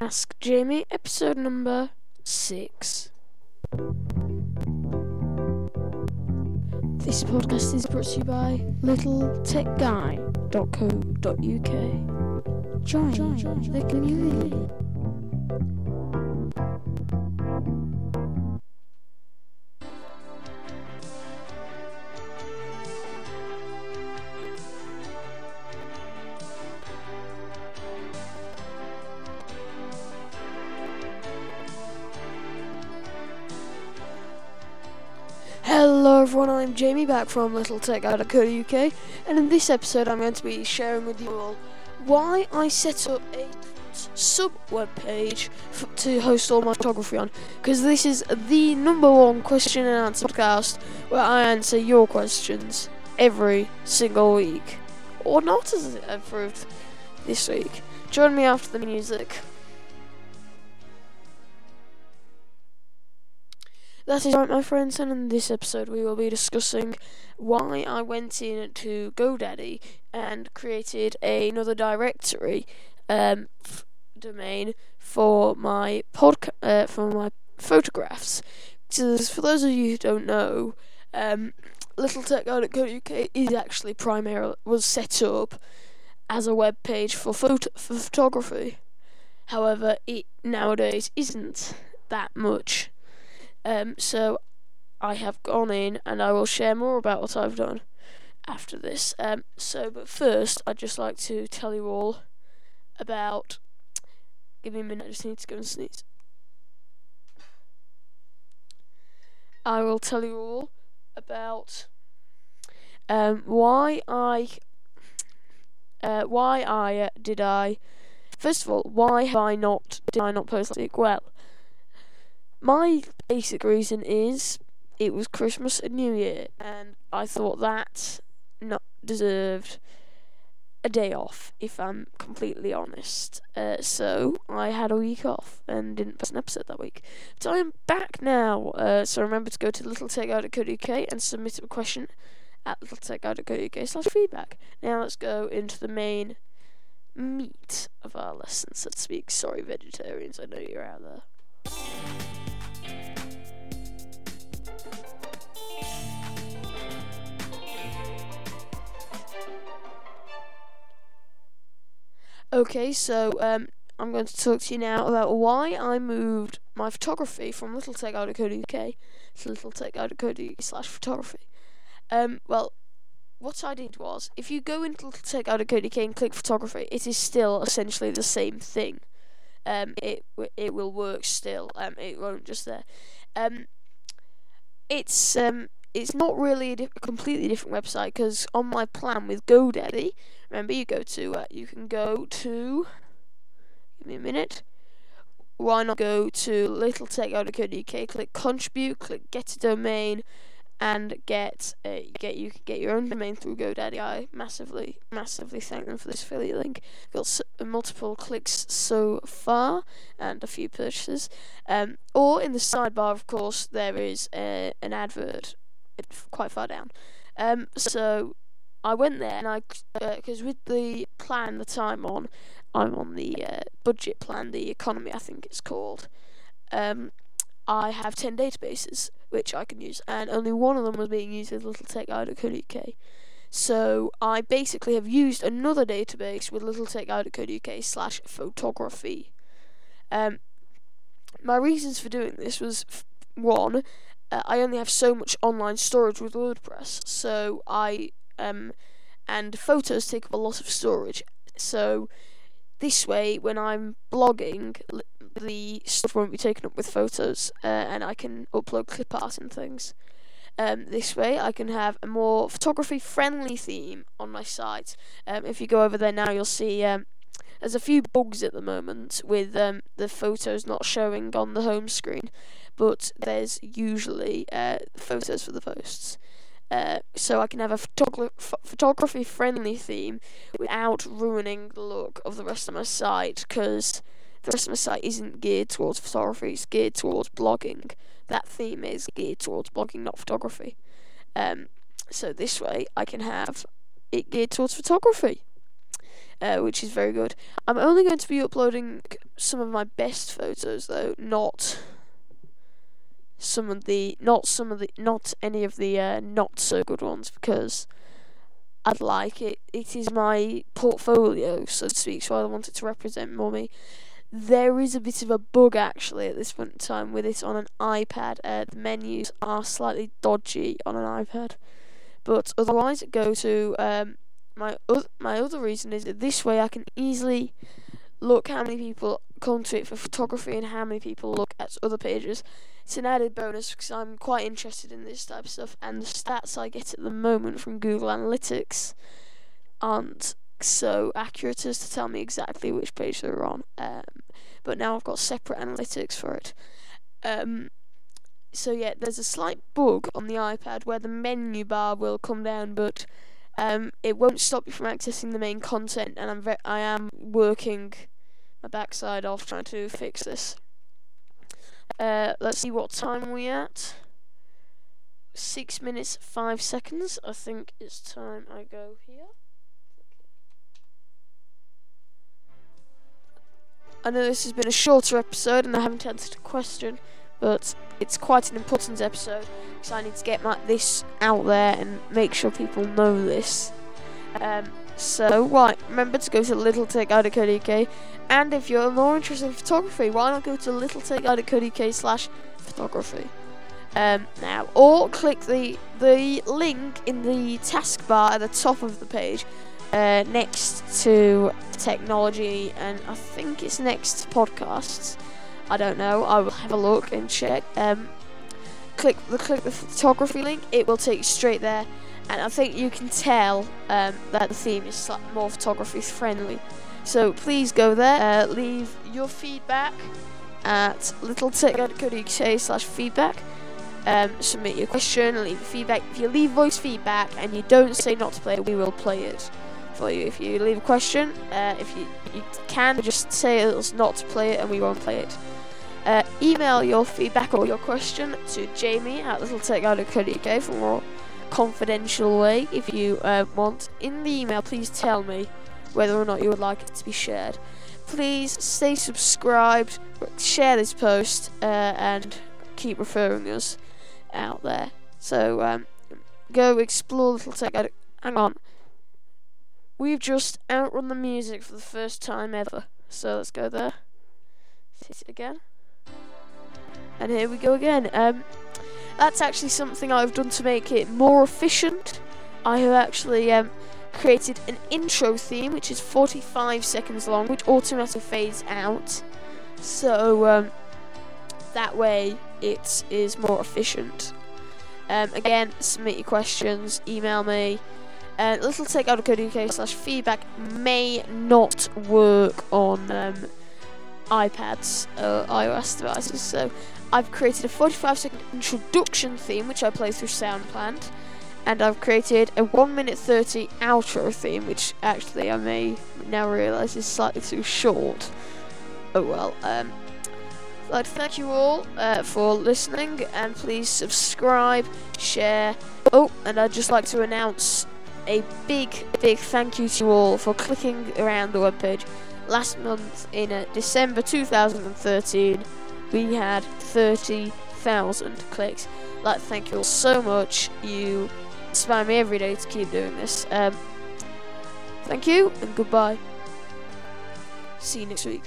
Ask Jamie, episode number six. This podcast is brought to you by littletechguy.co.uk. Join, Join the community. Hello everyone, I'm Jamie back from Little Tech out of Coda UK, and in this episode I'm going to be sharing with you all why I set up a sub web page to host all my photography on because this is the number one question and answer podcast where I answer your questions every single week or not as it proved this week. Join me after the music. That is right, my friends, and in this episode we will be discussing why I went in to GoDaddy and created another directory um, f- domain for my podca- uh, for my photographs. So, for those of you who don't know, um, LittleTech.co.uk is actually primarily was set up as a web page for photo for photography. However, it nowadays isn't that much. Um, so I have gone in and I will share more about what I've done after this. Um, so, but first, I'd just like to tell you all about. Give me a minute, I just need to go and sneeze. I will tell you all about um, why I. Uh, why I uh, did I. First of all, why have I not did I not post last week? Well, my basic reason is it was Christmas and New Year, and I thought that not deserved a day off, if I'm completely honest. Uh, so I had a week off and didn't post an episode that week. So I am back now. Uh, so remember to go to littletech.co.uk and submit a question at littletech.co.uk slash feedback. Now let's go into the main meat of our lesson, so to speak. Sorry, vegetarians, I know you're out there. Okay, so um, I'm going to talk to you now about why I moved my photography from littletech.co.uk to littletech.co.uk slash photography. Um, well, what I did was, if you go into Little Tech Out of Coding UK and click photography, it is still essentially the same thing. Um, it it will work still. Um, it won't just there. Um, it's um, it's not really a, di- a completely different website because on my plan with GoDaddy, remember you go to uh, you can go to give me a minute. Why not go to littletech.co.uk, click contribute, click get a domain, and get a, get you can get your own domain through GoDaddy. I massively massively thank them for this affiliate link. Got s- multiple clicks so far and a few purchases. Um, or in the sidebar, of course, there is a, an advert quite far down. Um, so I went there and I, because uh, with the plan that I'm on, I'm on the uh, budget plan, the economy I think it's called. Um, I have 10 databases which I can use, and only one of them was being used with littletech.co.uk. So I basically have used another database with littletech.co.uk slash photography. Um, my reasons for doing this was f- one, uh, I only have so much online storage with WordPress, so I um, and photos take up a lot of storage. So this way, when I'm blogging, the stuff won't be taken up with photos, uh, and I can upload clip art and things. Um, this way, I can have a more photography-friendly theme on my site. Um, if you go over there now, you'll see um, there's a few bugs at the moment with um, the photos not showing on the home screen, but there's usually uh, photos for the posts. Uh, so I can have a photogra- photography friendly theme without ruining the look of the rest of my site because the rest of my site isn't geared towards photography, it's geared towards blogging. That theme is geared towards blogging, not photography. Um, so this way I can have it geared towards photography. uh, which is very good. I'm only going to be uploading some of my best photos, though, not some of the, not some of the, not any of the uh, not so good ones, because I'd like it. It is my portfolio, so to speak, so I want it to represent more me. There is a bit of a bug actually at this point in time with it on an iPad. Uh, the menus are slightly dodgy on an iPad, but otherwise, go to um, my my other reason is that this way I can easily look how many people it for photography and how many people look at other pages. It's an added bonus because I'm quite interested in this type of stuff, and the stats I get at the moment from Google Analytics aren't so accurate as to tell me exactly which page they're on. Um, but now I've got separate analytics for it. Um, so yeah, there's a slight bug on the iPad where the menu bar will come down, but um, it won't stop you from accessing the main content. And I'm ve- I am working my backside off trying to fix this. Uh, let's see what time we at. Six minutes five seconds. I think it's time I go here. I know this has been a shorter episode and I haven't answered a question, but it's quite an important episode because I need to get my, this out there and make sure people know this. Um, so, right, remember to go to littletech.co.uk and if you're more interested in photography, why not go to littletech.co.uk slash photography. Um, now, or click the the link in the taskbar at the top of the page uh, next to technology, and I think it's next to podcasts. I don't know. I will have a look and check. Um, click the click the photography link. It will take you straight there, and I think you can tell um, that the theme is more photography friendly. So please go there. Uh, leave your feedback at littletech.co.uk slash feedback. Um, submit your question, leave feedback. If you leave voice feedback and you don't say not to play we will play it for you. If you leave a question, uh, if you, you can, just say it's not to play it and we won't play it. Uh, email your feedback or your question to jamie at littletech.co.uk for more confidential way if you uh, want. In the email, please tell me whether or not you would like it to be shared. Please stay subscribed, share this post, uh, and keep referring us out there. So um, go explore Little Tech. Hang on. We've just outrun the music for the first time ever. So let's go there. Hit it again. And here we go again. Um, that's actually something I've done to make it more efficient. I have actually um, created an intro theme which is 45 seconds long, which automatically fades out. So um, that way it is more efficient. Um, again, submit your questions, email me. Uh, littletech.co.uk slash feedback may not work on um, iPads or iOS devices, so I've created a 45 second introduction theme which I play through SoundPlant, and I've created a 1 minute 30 outro theme which actually I may now realise is slightly too short. Oh well, um, I'd like to thank you all uh, for listening and please subscribe, share. Oh, and I'd just like to announce a big, big thank you to you all for clicking around the webpage. Last month, in uh, December 2013, we had 30,000 clicks. Like thank you all so much. You inspire me every day to keep doing this. Um, thank you and goodbye. See you next week.